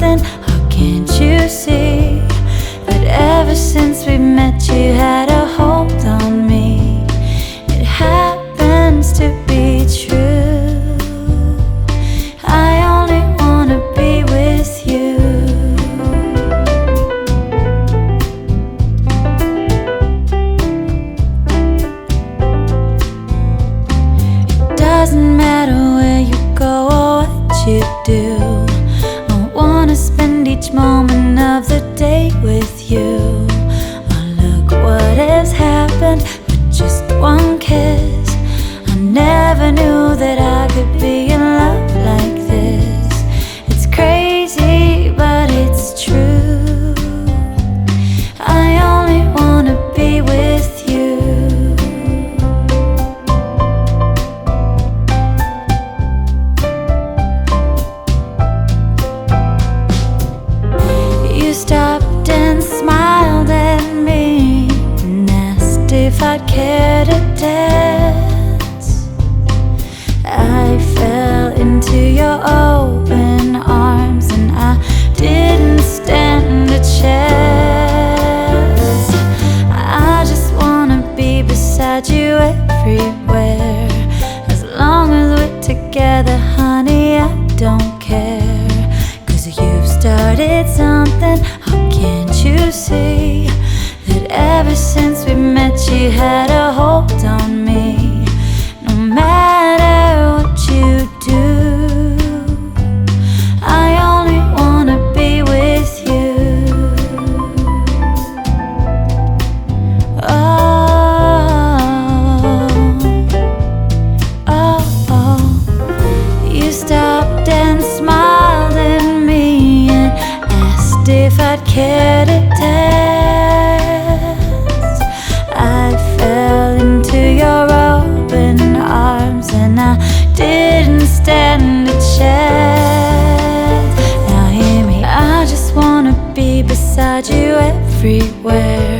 something. Has happened I fell into your open arms and I didn't stand a chance. I just wanna be beside you everywhere. As long as we're together, honey, I don't care. Cause you've started something. How can't you see that ever since we met, you had a to dance. I fell into your open arms and I didn't stand a chance. Now hear me, I just wanna be beside you everywhere.